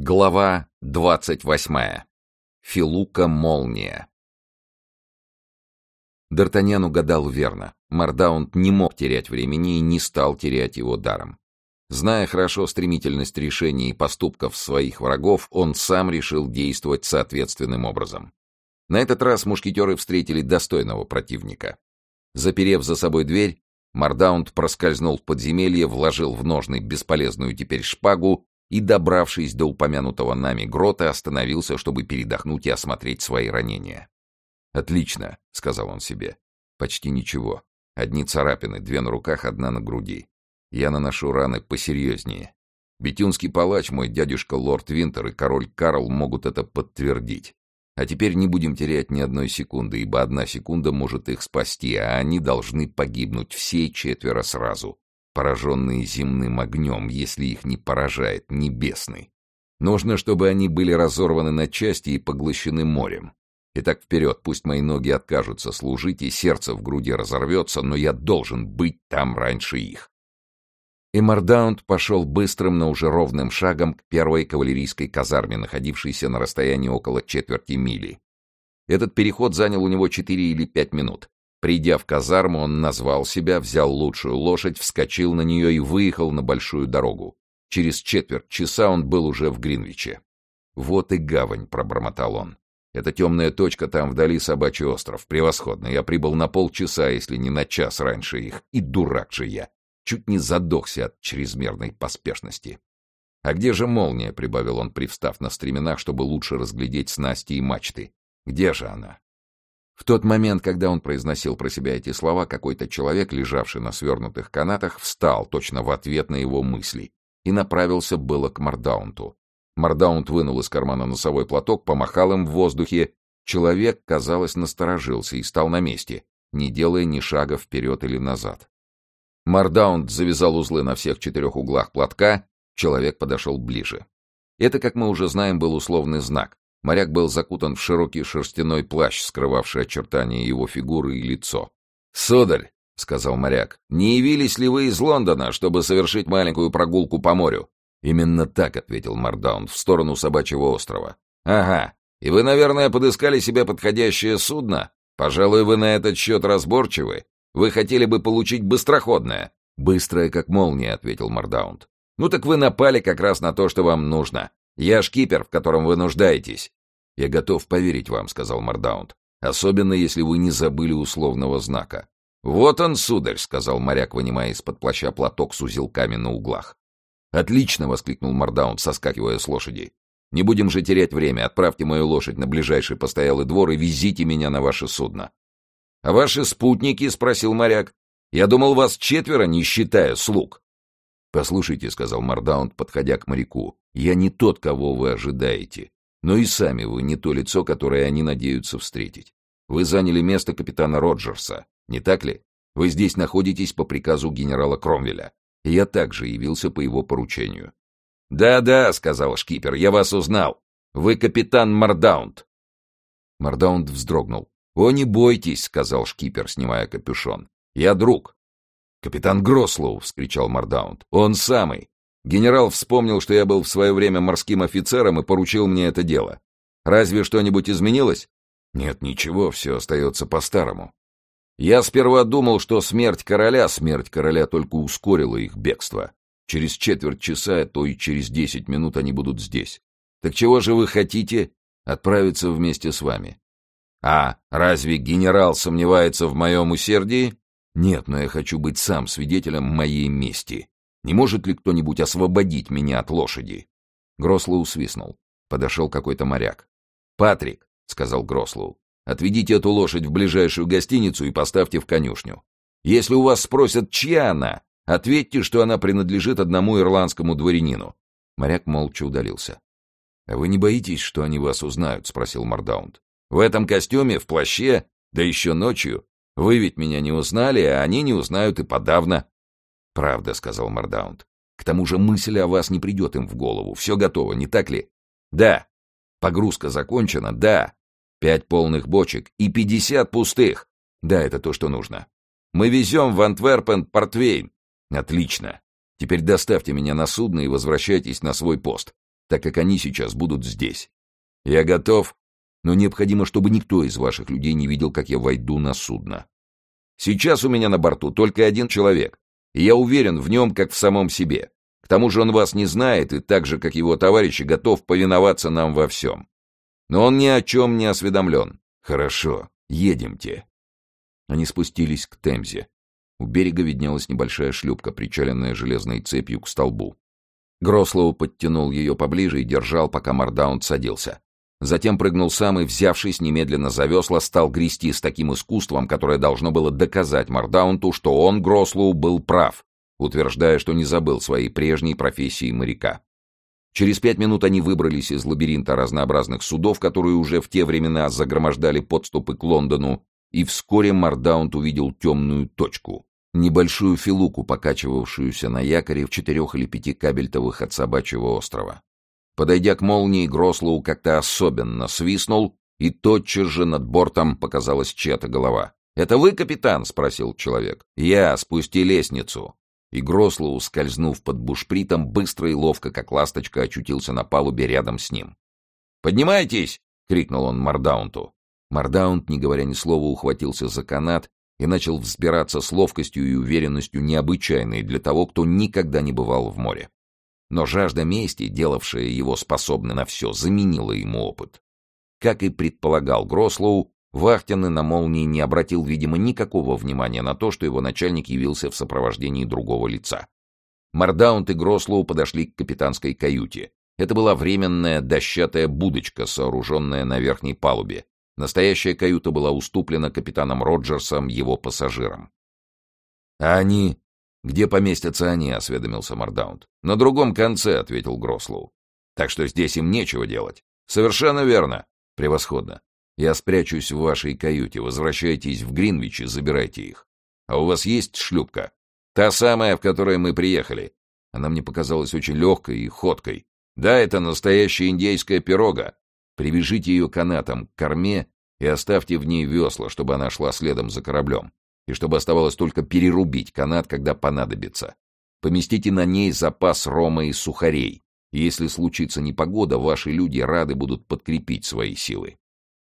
Глава двадцать восьмая. Филука-молния. Д'Артаньян угадал верно. Мардаунд не мог терять времени и не стал терять его даром. Зная хорошо стремительность решений и поступков своих врагов, он сам решил действовать соответственным образом. На этот раз мушкетеры встретили достойного противника. Заперев за собой дверь, Мардаунд проскользнул в подземелье, вложил в ножны бесполезную теперь шпагу и, добравшись до упомянутого нами грота, остановился, чтобы передохнуть и осмотреть свои ранения. «Отлично», — сказал он себе. «Почти ничего. Одни царапины, две на руках, одна на груди. Я наношу раны посерьезнее. Бетюнский палач, мой дядюшка лорд Винтер и король Карл могут это подтвердить. А теперь не будем терять ни одной секунды, ибо одна секунда может их спасти, а они должны погибнуть все четверо сразу пораженные земным огнем, если их не поражает небесный. Нужно, чтобы они были разорваны на части и поглощены морем. Итак, вперед, пусть мои ноги откажутся служить, и сердце в груди разорвется, но я должен быть там раньше их. И Мардаунд пошел быстрым, но уже ровным шагом к первой кавалерийской казарме, находившейся на расстоянии около четверти мили. Этот переход занял у него четыре или пять минут. Придя в казарму, он назвал себя, взял лучшую лошадь, вскочил на нее и выехал на большую дорогу. Через четверть часа он был уже в Гринвиче. «Вот и гавань», — пробормотал он. «Эта темная точка там вдали собачий остров. Превосходно. Я прибыл на полчаса, если не на час раньше их. И дурак же я. Чуть не задохся от чрезмерной поспешности». «А где же молния?» — прибавил он, привстав на стременах, чтобы лучше разглядеть снасти и мачты. «Где же она?» В тот момент, когда он произносил про себя эти слова, какой-то человек, лежавший на свернутых канатах, встал точно в ответ на его мысли и направился было к Мардаунту. Мардаунт вынул из кармана носовой платок, помахал им в воздухе. Человек, казалось, насторожился и стал на месте, не делая ни шага вперед или назад. Мардаунд завязал узлы на всех четырех углах платка, человек подошел ближе. Это, как мы уже знаем, был условный знак. Моряк был закутан в широкий шерстяной плащ, скрывавший очертания его фигуры и лицо. «Сударь», — сказал моряк, — «не явились ли вы из Лондона, чтобы совершить маленькую прогулку по морю?» «Именно так», — ответил Мардаун, — «в сторону собачьего острова». «Ага. И вы, наверное, подыскали себе подходящее судно? Пожалуй, вы на этот счет разборчивы. Вы хотели бы получить быстроходное». «Быстрое, как молния», — ответил Мардаунд. «Ну так вы напали как раз на то, что вам нужно. Я шкипер, в котором вы нуждаетесь. Я готов поверить вам, сказал Мардаунд. Особенно, если вы не забыли условного знака. Вот он, сударь, сказал моряк, вынимая из-под плаща платок с узелками на углах. Отлично, воскликнул Мардаунд, соскакивая с лошади. Не будем же терять время. Отправьте мою лошадь на ближайший постоялый двор и везите меня на ваше судно. А ваши спутники, спросил моряк. Я думал, вас четверо, не считая слуг. «Послушайте», — сказал Мардаунд, подходя к моряку, — «я не тот, кого вы ожидаете, но и сами вы не то лицо, которое они надеются встретить. Вы заняли место капитана Роджерса, не так ли? Вы здесь находитесь по приказу генерала Кромвеля. Я также явился по его поручению». «Да-да», — сказал шкипер, — «я вас узнал. Вы капитан Мардаунд». Мардаунд вздрогнул. «О, не бойтесь», — сказал шкипер, снимая капюшон. «Я друг. «Капитан Грослоу!» — вскричал Мардаунд. «Он самый! Генерал вспомнил, что я был в свое время морским офицером и поручил мне это дело. Разве что-нибудь изменилось?» «Нет, ничего, все остается по-старому. Я сперва думал, что смерть короля, смерть короля только ускорила их бегство. Через четверть часа, то и через десять минут они будут здесь. Так чего же вы хотите отправиться вместе с вами? А разве генерал сомневается в моем усердии? Нет, но я хочу быть сам свидетелем моей мести. Не может ли кто-нибудь освободить меня от лошади?» Грослоу свистнул. Подошел какой-то моряк. «Патрик», — сказал Грослоу, — «отведите эту лошадь в ближайшую гостиницу и поставьте в конюшню. Если у вас спросят, чья она, ответьте, что она принадлежит одному ирландскому дворянину». Моряк молча удалился. «А вы не боитесь, что они вас узнают?» — спросил Мардаунд. «В этом костюме, в плаще, да еще ночью. Вы ведь меня не узнали, а они не узнают и подавно. — Правда, — сказал Мардаунд. — К тому же мысль о вас не придет им в голову. Все готово, не так ли? — Да. Погрузка закончена, да. Пять полных бочек и пятьдесят пустых. Да, это то, что нужно. Мы везем в Антверпен портвейн. Отлично. Теперь доставьте меня на судно и возвращайтесь на свой пост. так как они сейчас будут здесь. Я готов, но необходимо, чтобы никто из ваших людей не видел, как я войду на судно. Сейчас у меня на борту только один человек, и я уверен в нем, как в самом себе. К тому же он вас не знает и так же, как его товарищи, готов повиноваться нам во всем. Но он ни о чем не осведомлен. Хорошо, едемте. Они спустились к Темзе. У берега виднелась небольшая шлюпка, причаленная железной цепью к столбу. Грослоу подтянул ее поближе и держал, пока Мардаунт садился. Затем прыгнул сам и, взявшись немедленно за весла, стал грести с таким искусством, которое должно было доказать Мардаунту, что он, Грослоу, был прав, утверждая, что не забыл своей прежней профессии моряка. Через пять минут они выбрались из лабиринта разнообразных судов, которые уже в те времена загромождали подступы к Лондону, и вскоре Мардаунт увидел темную точку — небольшую филуку, покачивавшуюся на якоре в четырех или пяти кабельтовых от собачьего острова. Подойдя к молнии, Грослоу как-то особенно свистнул, и тотчас же над бортом показалась чья-то голова. «Это вы, капитан?» — спросил человек. «Я, спусти лестницу». И Грослоу, скользнув под бушпритом, быстро и ловко, как ласточка, очутился на палубе рядом с ним. «Поднимайтесь!» — крикнул он Мардаунту. Мардаунт, не говоря ни слова, ухватился за канат и начал взбираться с ловкостью и уверенностью необычайной для того, кто никогда не бывал в море. Но жажда мести, делавшая его способным на все, заменила ему опыт. Как и предполагал Грослоу, Вахтенный на молнии не обратил, видимо, никакого внимания на то, что его начальник явился в сопровождении другого лица. Мардаунт и Грослоу подошли к капитанской каюте. Это была временная дощатая будочка, сооруженная на верхней палубе. Настоящая каюта была уступлена капитаном Роджерсом его пассажирам. «А они «Где поместятся они?» — осведомился Мардаунт. «На другом конце», — ответил Грослоу. «Так что здесь им нечего делать». «Совершенно верно». «Превосходно. Я спрячусь в вашей каюте. Возвращайтесь в Гринвич и забирайте их. А у вас есть шлюпка?» «Та самая, в которой мы приехали». Она мне показалась очень легкой и ходкой. «Да, это настоящая индейская пирога. Привяжите ее канатом к корме и оставьте в ней весла, чтобы она шла следом за кораблем и чтобы оставалось только перерубить канат, когда понадобится. Поместите на ней запас рома и сухарей, и если случится непогода, ваши люди рады будут подкрепить свои силы.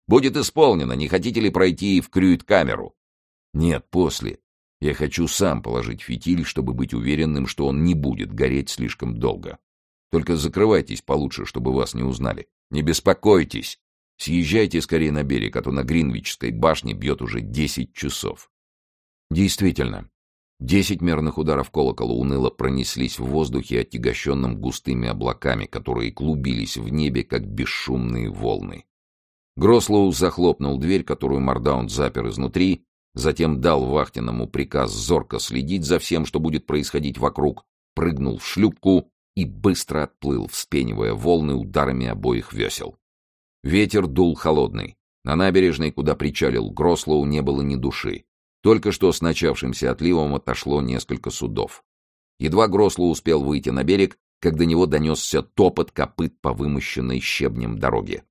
Будет исполнено, не хотите ли пройти в крюит-камеру? Нет, после. Я хочу сам положить фитиль, чтобы быть уверенным, что он не будет гореть слишком долго. Только закрывайтесь получше, чтобы вас не узнали. Не беспокойтесь. Съезжайте скорее на берег, а то на Гринвичской башне бьет уже десять часов. Действительно, десять мерных ударов колокола уныло пронеслись в воздухе, отягощенном густыми облаками, которые клубились в небе, как бесшумные волны. Грослоу захлопнул дверь, которую Мардаунт запер изнутри, затем дал вахтенному приказ зорко следить за всем, что будет происходить вокруг, прыгнул в шлюпку и быстро отплыл, вспенивая волны ударами обоих весел. Ветер дул холодный. На набережной, куда причалил Грослоу, не было ни души. Только что с начавшимся отливом отошло несколько судов. Едва Гросло успел выйти на берег, как до него донесся топот копыт по вымощенной щебнем дороге.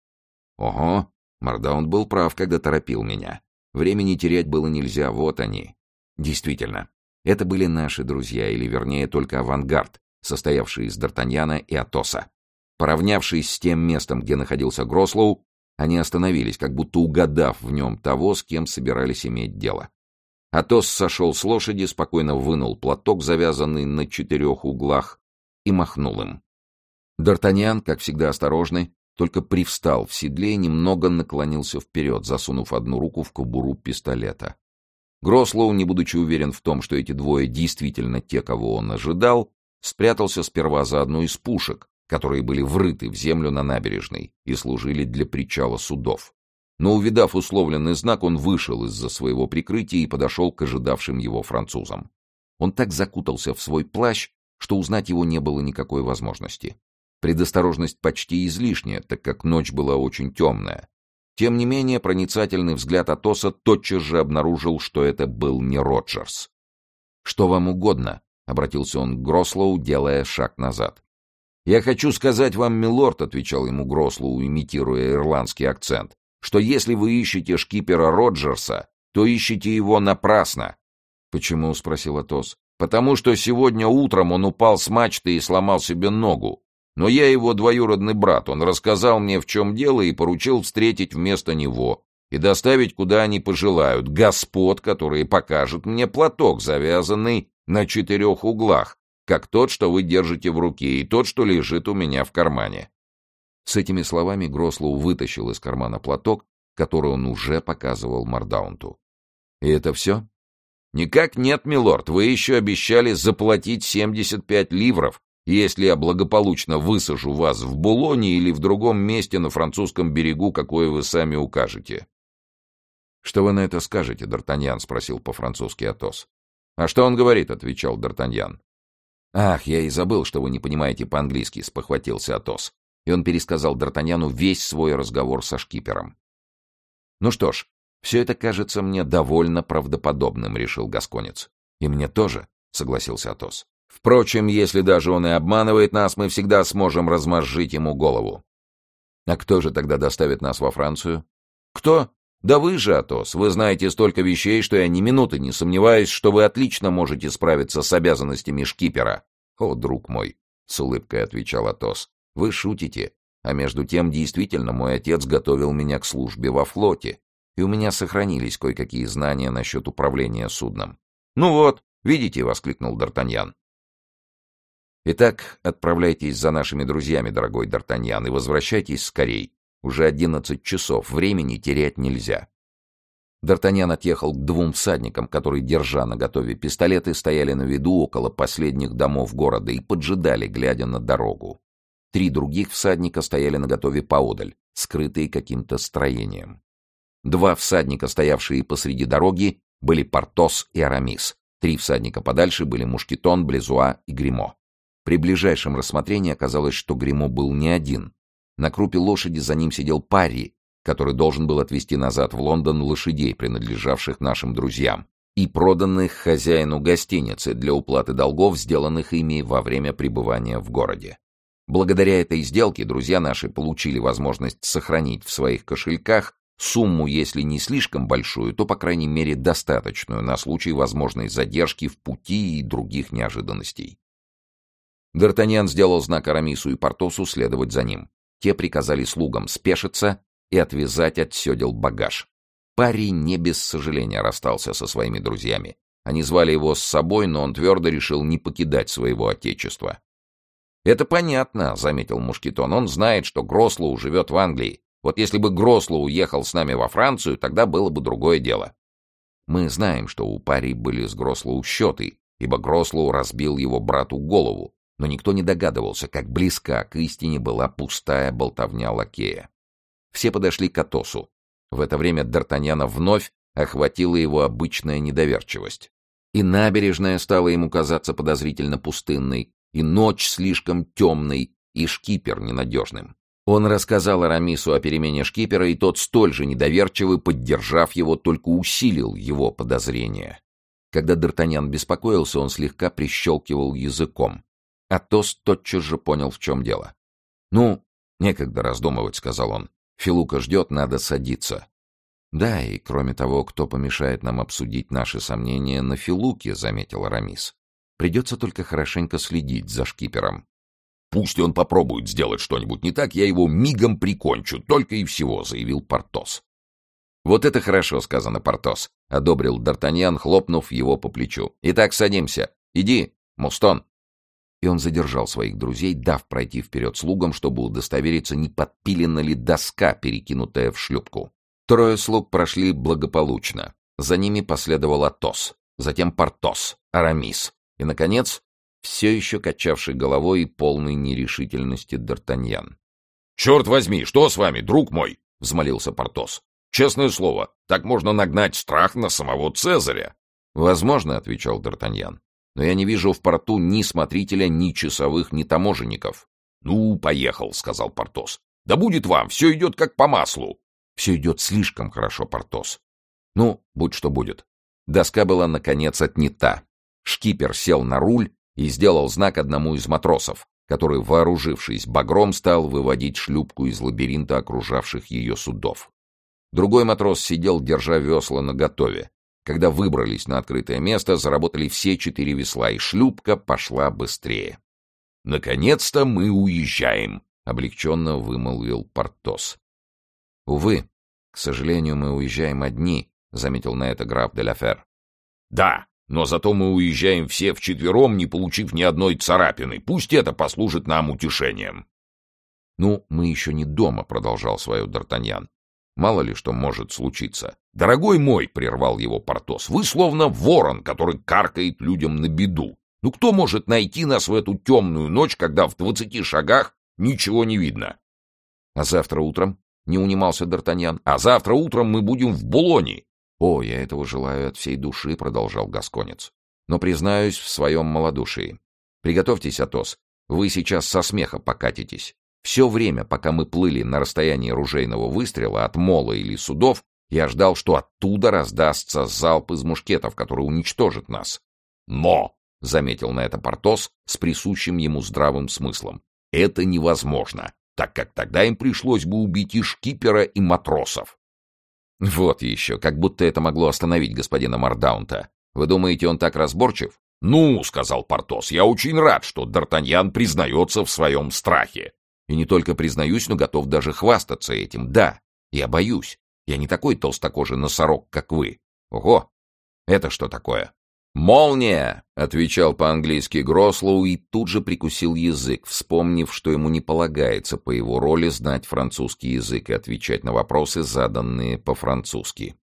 Ого, Мардаун был прав, когда торопил меня. Времени терять было нельзя, вот они. Действительно, это были наши друзья, или вернее только авангард, состоявший из Д'Артаньяна и Атоса. Поравнявшись с тем местом, где находился Грослоу, они остановились, как будто угадав в нем того, с кем собирались иметь дело. Атос сошел с лошади, спокойно вынул платок, завязанный на четырех углах, и махнул им. Д'Артаньян, как всегда осторожный, только привстал в седле и немного наклонился вперед, засунув одну руку в кобуру пистолета. Грослоу, не будучи уверен в том, что эти двое действительно те, кого он ожидал, спрятался сперва за одну из пушек, которые были врыты в землю на набережной и служили для причала судов. Но, увидав условленный знак, он вышел из-за своего прикрытия и подошел к ожидавшим его французам. Он так закутался в свой плащ, что узнать его не было никакой возможности. Предосторожность почти излишняя, так как ночь была очень темная. Тем не менее, проницательный взгляд Атоса тотчас же обнаружил, что это был не Роджерс. «Что вам угодно?» — обратился он к Грослоу, делая шаг назад. «Я хочу сказать вам, милорд», — отвечал ему Грослоу, имитируя ирландский акцент, что если вы ищете шкипера Роджерса, то ищете его напрасно. — Почему? — спросил Атос. — Потому что сегодня утром он упал с мачты и сломал себе ногу. Но я его двоюродный брат, он рассказал мне, в чем дело, и поручил встретить вместо него и доставить, куда они пожелают, господ, которые покажут мне платок, завязанный на четырех углах, как тот, что вы держите в руке, и тот, что лежит у меня в кармане. С этими словами Грослоу вытащил из кармана платок, который он уже показывал Мардаунту. «И это все?» «Никак нет, милорд. Вы еще обещали заплатить 75 ливров, если я благополучно высажу вас в Булоне или в другом месте на французском берегу, какое вы сами укажете». «Что вы на это скажете, Д'Артаньян?» — спросил по-французски Атос. «А что он говорит?» — отвечал Д'Артаньян. «Ах, я и забыл, что вы не понимаете по-английски», — спохватился Атос. И он пересказал Д'Артаньяну весь свой разговор со шкипером. «Ну что ж, все это кажется мне довольно правдоподобным», — решил Гасконец. «И мне тоже», — согласился Атос. «Впрочем, если даже он и обманывает нас, мы всегда сможем размозжить ему голову». «А кто же тогда доставит нас во Францию?» «Кто? Да вы же, Атос. Вы знаете столько вещей, что я ни минуты не сомневаюсь, что вы отлично можете справиться с обязанностями шкипера». «О, друг мой», — с улыбкой отвечал Атос, — «вы шутите. А между тем, действительно, мой отец готовил меня к службе во флоте, и у меня сохранились кое-какие знания насчет управления судном. «Ну вот, видите!» — воскликнул Д'Артаньян. «Итак, отправляйтесь за нашими друзьями, дорогой Д'Артаньян, и возвращайтесь скорей. Уже одиннадцать часов, времени терять нельзя». Д'Артаньян отъехал к двум всадникам, которые, держа на готове пистолеты, стояли на виду около последних домов города и поджидали, глядя на дорогу. Три других всадника стояли наготове поодаль, скрытые каким-то строением. Два всадника, стоявшие посреди дороги, были Портос и Арамис. Три всадника подальше были Мушкетон, Близуа и Гримо. При ближайшем рассмотрении оказалось, что Гримо был не один. На крупе лошади за ним сидел Парри, который должен был отвезти назад в Лондон лошадей, принадлежавших нашим друзьям, и проданных хозяину гостиницы для уплаты долгов, сделанных ими во время пребывания в городе. Благодаря этой сделке друзья наши получили возможность сохранить в своих кошельках сумму, если не слишком большую, то, по крайней мере, достаточную на случай возможной задержки в пути и других неожиданностей. Д'Артаньян сделал знак Арамису и Портосу следовать за ним. Те приказали слугам спешиться и отвязать от седел багаж. Парень не без сожаления расстался со своими друзьями. Они звали его с собой, но он твердо решил не покидать своего отечества. «Это понятно», — заметил Мушкетон. «Он знает, что Грослоу живет в Англии. Вот если бы Грослоу уехал с нами во Францию, тогда было бы другое дело». Мы знаем, что у Пари были с Грослоу счеты, ибо Грослоу разбил его брату голову, но никто не догадывался, как близка к истине была пустая болтовня лакея. Все подошли к Атосу. В это время Д'Артаньяна вновь охватила его обычная недоверчивость. И набережная стала ему казаться подозрительно пустынной, и ночь слишком темной, и шкипер ненадежным. Он рассказал Арамису о перемене шкипера, и тот, столь же недоверчивый, поддержав его, только усилил его подозрения. Когда Д'Артаньян беспокоился, он слегка прищелкивал языком. Атос тотчас же понял, в чем дело. «Ну, некогда раздумывать», — сказал он. «Филука ждет, надо садиться». «Да, и кроме того, кто помешает нам обсудить наши сомнения на Филуке», — заметил Арамис. Придется только хорошенько следить за шкипером. «Пусть он попробует сделать что-нибудь не так, я его мигом прикончу, только и всего», — заявил Портос. «Вот это хорошо», — сказано Портос, — одобрил Д'Артаньян, хлопнув его по плечу. «Итак, садимся. Иди, Мустон». И он задержал своих друзей, дав пройти вперед слугам, чтобы удостовериться, не подпилена ли доска, перекинутая в шлюпку. Трое слуг прошли благополучно. За ними последовал Атос, затем Портос, Арамис, и, наконец, все еще качавший головой и полной нерешительности Д'Артаньян. «Черт возьми, что с вами, друг мой?» — взмолился Портос. «Честное слово, так можно нагнать страх на самого Цезаря». «Возможно», — отвечал Д'Артаньян. «Но я не вижу в порту ни смотрителя, ни часовых, ни таможенников». «Ну, поехал», — сказал Портос. «Да будет вам, все идет как по маслу». «Все идет слишком хорошо, Портос». «Ну, будь что будет». Доска была, наконец, отнята. Шкипер сел на руль и сделал знак одному из матросов, который, вооружившись багром, стал выводить шлюпку из лабиринта окружавших ее судов. Другой матрос сидел, держа весла наготове. Когда выбрались на открытое место, заработали все четыре весла, и шлюпка пошла быстрее. Наконец-то мы уезжаем, облегченно вымолвил Портос. Увы, к сожалению, мы уезжаем одни, заметил на это граф де Лафер. Да, но зато мы уезжаем все вчетвером, не получив ни одной царапины. Пусть это послужит нам утешением. Ну, мы еще не дома, продолжал свое Д'Артаньян. Мало ли что может случиться. Дорогой мой, прервал его Портос, вы словно ворон, который каркает людям на беду. Ну кто может найти нас в эту темную ночь, когда в двадцати шагах ничего не видно? А завтра утром? Не унимался Д'Артаньян. А завтра утром мы будем в Булоне. О, я этого желаю от всей души, продолжал Гасконец. Но признаюсь в своем малодушии. Приготовьтесь, Атос. Вы сейчас со смеха покатитесь. Все время, пока мы плыли на расстоянии ружейного выстрела от мола или судов, я ждал, что оттуда раздастся залп из мушкетов, который уничтожит нас. Но, — заметил на это Портос с присущим ему здравым смыслом, — это невозможно, так как тогда им пришлось бы убить и шкипера, и матросов. Вот еще, как будто это могло остановить господина Мардаунта. Вы думаете, он так разборчив? «Ну, — сказал Портос, — я очень рад, что Д'Артаньян признается в своем страхе. И не только признаюсь, но готов даже хвастаться этим. Да, я боюсь. Я не такой толстокожий носорог, как вы. Ого! Это что такое? «Молния!» — отвечал по-английски Грослоу и тут же прикусил язык, вспомнив, что ему не полагается по его роли знать французский язык и отвечать на вопросы, заданные по-французски.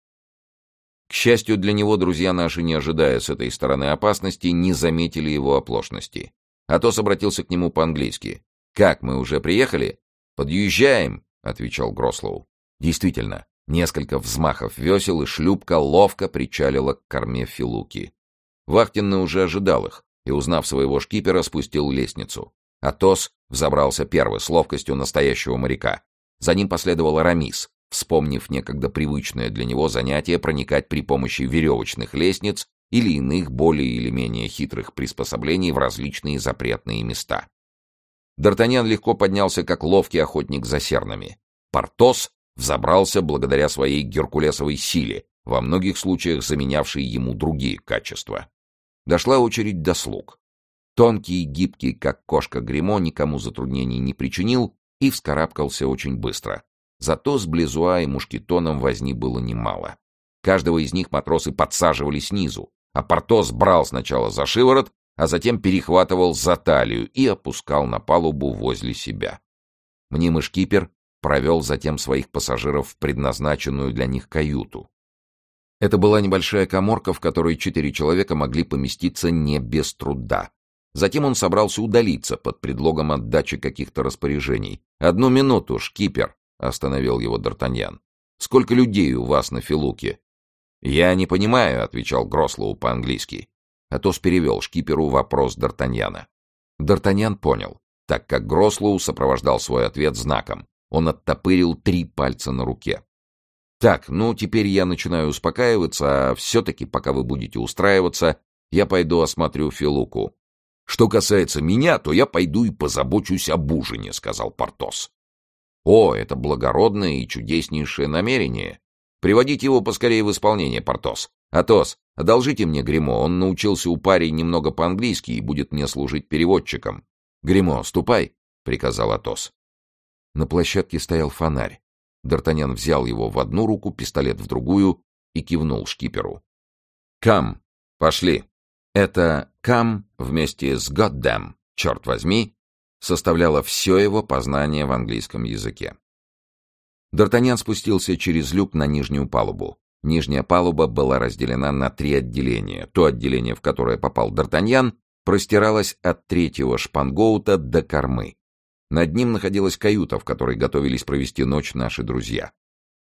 К счастью для него, друзья наши, не ожидая с этой стороны опасности, не заметили его оплошности. Атос обратился к нему по-английски. «Как, мы уже приехали?» «Подъезжаем», — отвечал Грослоу. Действительно, Несколько взмахов весел, и шлюпка ловко причалила к корме Филуки. Вахтенный уже ожидал их, и, узнав своего шкипера, спустил лестницу. Атос взобрался первый, с ловкостью настоящего моряка. За ним последовал Рамис, вспомнив некогда привычное для него занятие проникать при помощи веревочных лестниц или иных более или менее хитрых приспособлений в различные запретные места. Д'Артаньян легко поднялся, как ловкий охотник за сернами. Портос взобрался благодаря своей геркулесовой силе, во многих случаях заменявшей ему другие качества. Дошла очередь до слуг. Тонкий и гибкий, как кошка Гремо, никому затруднений не причинил и вскарабкался очень быстро. Зато с Близуа и Мушкетоном возни было немало. Каждого из них матросы подсаживали снизу, а Портос брал сначала за шиворот, а затем перехватывал за талию и опускал на палубу возле себя. Мнимый шкипер провел затем своих пассажиров в предназначенную для них каюту. Это была небольшая коморка, в которой четыре человека могли поместиться не без труда. Затем он собрался удалиться под предлогом отдачи каких-то распоряжений. «Одну минуту, шкипер!» — остановил его Д'Артаньян. «Сколько людей у вас на Филуке?» «Я не понимаю», — отвечал Грослоу по-английски. Атос перевел шкиперу вопрос Д'Артаньяна. Д'Артаньян понял, так как Грослоу сопровождал свой ответ знаком. Он оттопырил три пальца на руке. «Так, ну теперь я начинаю успокаиваться, а все-таки, пока вы будете устраиваться, я пойду осмотрю Филуку». «Что касается меня, то я пойду и позабочусь об ужине», — сказал Портос. «О, это благородное и чудеснейшее намерение. Приводите его поскорее в исполнение, Портос. Атос, одолжите мне гримо он научился у парей немного по-английски и будет мне служить переводчиком». «Гримо, ступай», — приказал Атос. На площадке стоял фонарь. Д'Артаньян взял его в одну руку, пистолет в другую и кивнул шкиперу. «Кам! Пошли!» Это «кам» вместе с «goddamn», черт возьми, составляло все его познание в английском языке. Д'Артаньян спустился через люк на нижнюю палубу. Нижняя палуба была разделена на три отделения. То отделение, в которое попал Д'Артаньян, простиралось от третьего шпангоута до кормы. Над ним находилась каюта, в которой готовились провести ночь наши друзья.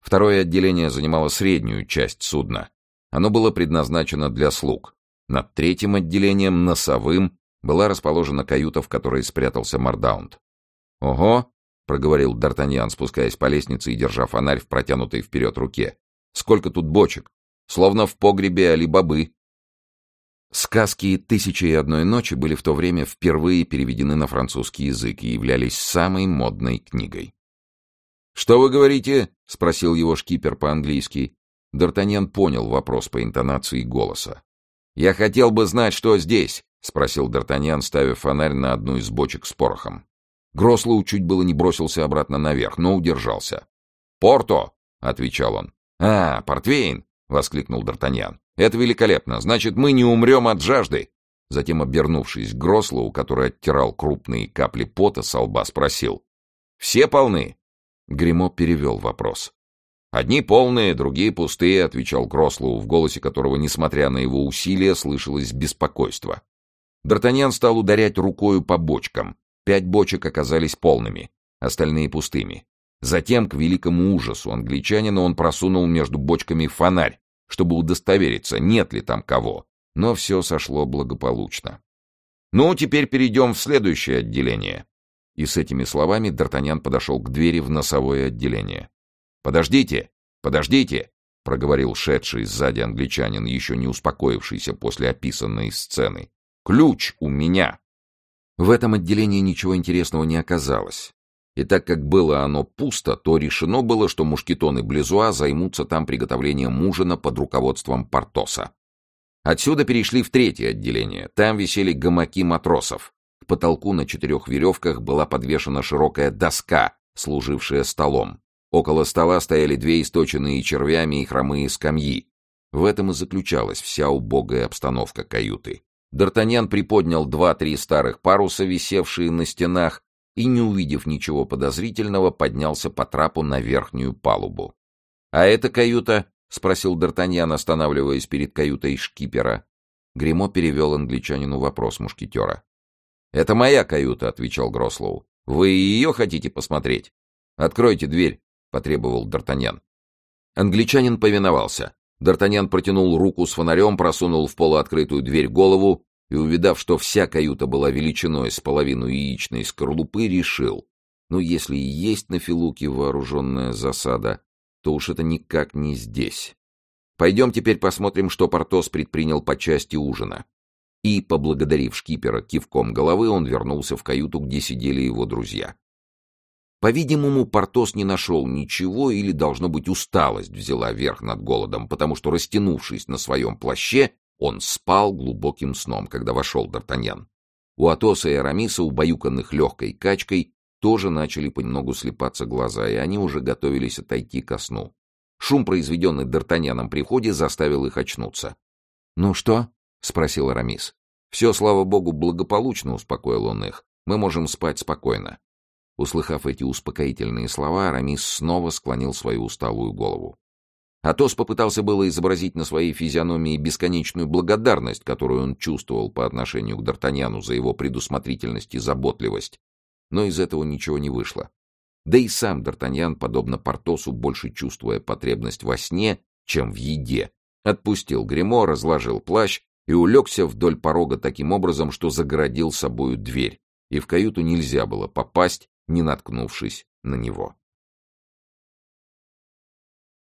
Второе отделение занимало среднюю часть судна. Оно было предназначено для слуг. Над третьим отделением, носовым, была расположена каюта, в которой спрятался Мардаунд. «Ого!» — проговорил Д'Артаньян, спускаясь по лестнице и держа фонарь в протянутой вперед руке. «Сколько тут бочек! Словно в погребе Али-Бабы!» Сказки «Тысячи и одной ночи» были в то время впервые переведены на французский язык и являлись самой модной книгой. «Что вы говорите?» — спросил его шкипер по-английски. Д'Артаньян понял вопрос по интонации голоса. «Я хотел бы знать, что здесь. — спросил Д'Артаньян, ставя фонарь на одну из бочек с порохом. Грослоу чуть было не бросился обратно наверх, но удержался. «Порто!» — отвечал он. «А, портвейн!» — воскликнул Д'Артаньян. «Это великолепно! Значит, мы не умрем от жажды!» Затем, обернувшись к Грослоу, который оттирал крупные капли пота со лба, спросил. «Все полны?» Гремо перевел вопрос. «Одни полные, другие пустые», — отвечал Грослоу, в голосе которого, несмотря на его усилия, слышалось беспокойство. Д'Артаньян стал ударять рукою по бочкам. Пять бочек оказались полными, остальные пустыми. Затем, к великому ужасу англичанина, он просунул между бочками фонарь, чтобы удостовериться, нет ли там кого. Но все сошло благополучно. «Ну, теперь перейдем в следующее отделение». И с этими словами Д'Артаньян подошел к двери в носовое отделение. «Подождите! Подождите!» — проговорил шедший сзади англичанин, еще не успокоившийся после описанной сцены. «Ключ у меня!» В этом отделении ничего интересного не оказалось. И так как было оно пусто, то решено было, что мушкетоны Близуа займутся там приготовлением ужина под руководством Портоса. Отсюда перешли в третье отделение. Там висели гамаки матросов. К потолку на четырех веревках была подвешена широкая доска, служившая столом. Около стола стояли две источенные червями и хромые скамьи. В этом и заключалась вся убогая обстановка каюты. Д'Артаньян приподнял два-три старых паруса, висевшие на стенах, и, не увидев ничего подозрительного, поднялся по трапу на верхнюю палубу. «А эта каюта?» — спросил Д'Артаньян, останавливаясь перед каютой шкипера. Гремо перевел англичанину вопрос мушкетера. «Это моя каюта», — отвечал Грослоу. «Вы ее хотите посмотреть?» «Откройте дверь», — потребовал Д'Артаньян. Англичанин повиновался. Д'Артаньян протянул руку с фонарем, просунул в полуоткрытую дверь голову и, увидав, что вся каюта была величиной с половину яичной скорлупы, решил, ну, если и есть на Филуке вооруженная засада, то уж это никак не здесь. Пойдем теперь посмотрим, что Портос предпринял по части ужина. И, поблагодарив шкипера кивком головы, он вернулся в каюту, где сидели его друзья. По-видимому, Портос не нашел ничего или, должно быть, усталость взяла верх над голодом, потому что, растянувшись на своем плаще, он спал глубоким сном, когда вошел Д'Артаньян. У Атоса и Арамиса, убаюканных легкой качкой, тоже начали понемногу слепаться глаза, и они уже готовились отойти ко сну. Шум, произведенный Д'Артаньяном при входе, заставил их очнуться. — Ну что? — спросил Арамис. — Все, слава богу, благополучно, — успокоил он их. — Мы можем спать спокойно. Услыхав эти успокоительные слова, Арамис снова склонил свою усталую голову. Атос попытался было изобразить на своей физиономии бесконечную благодарность, которую он чувствовал по отношению к Д'Артаньяну за его предусмотрительность и заботливость, но из этого ничего не вышло. Да и сам Д'Артаньян, подобно Портосу, больше чувствуя потребность во сне, чем в еде, отпустил гримо, разложил плащ и улегся вдоль порога таким образом, что загородил собою дверь, и в каюту нельзя было попасть, не наткнувшись на него.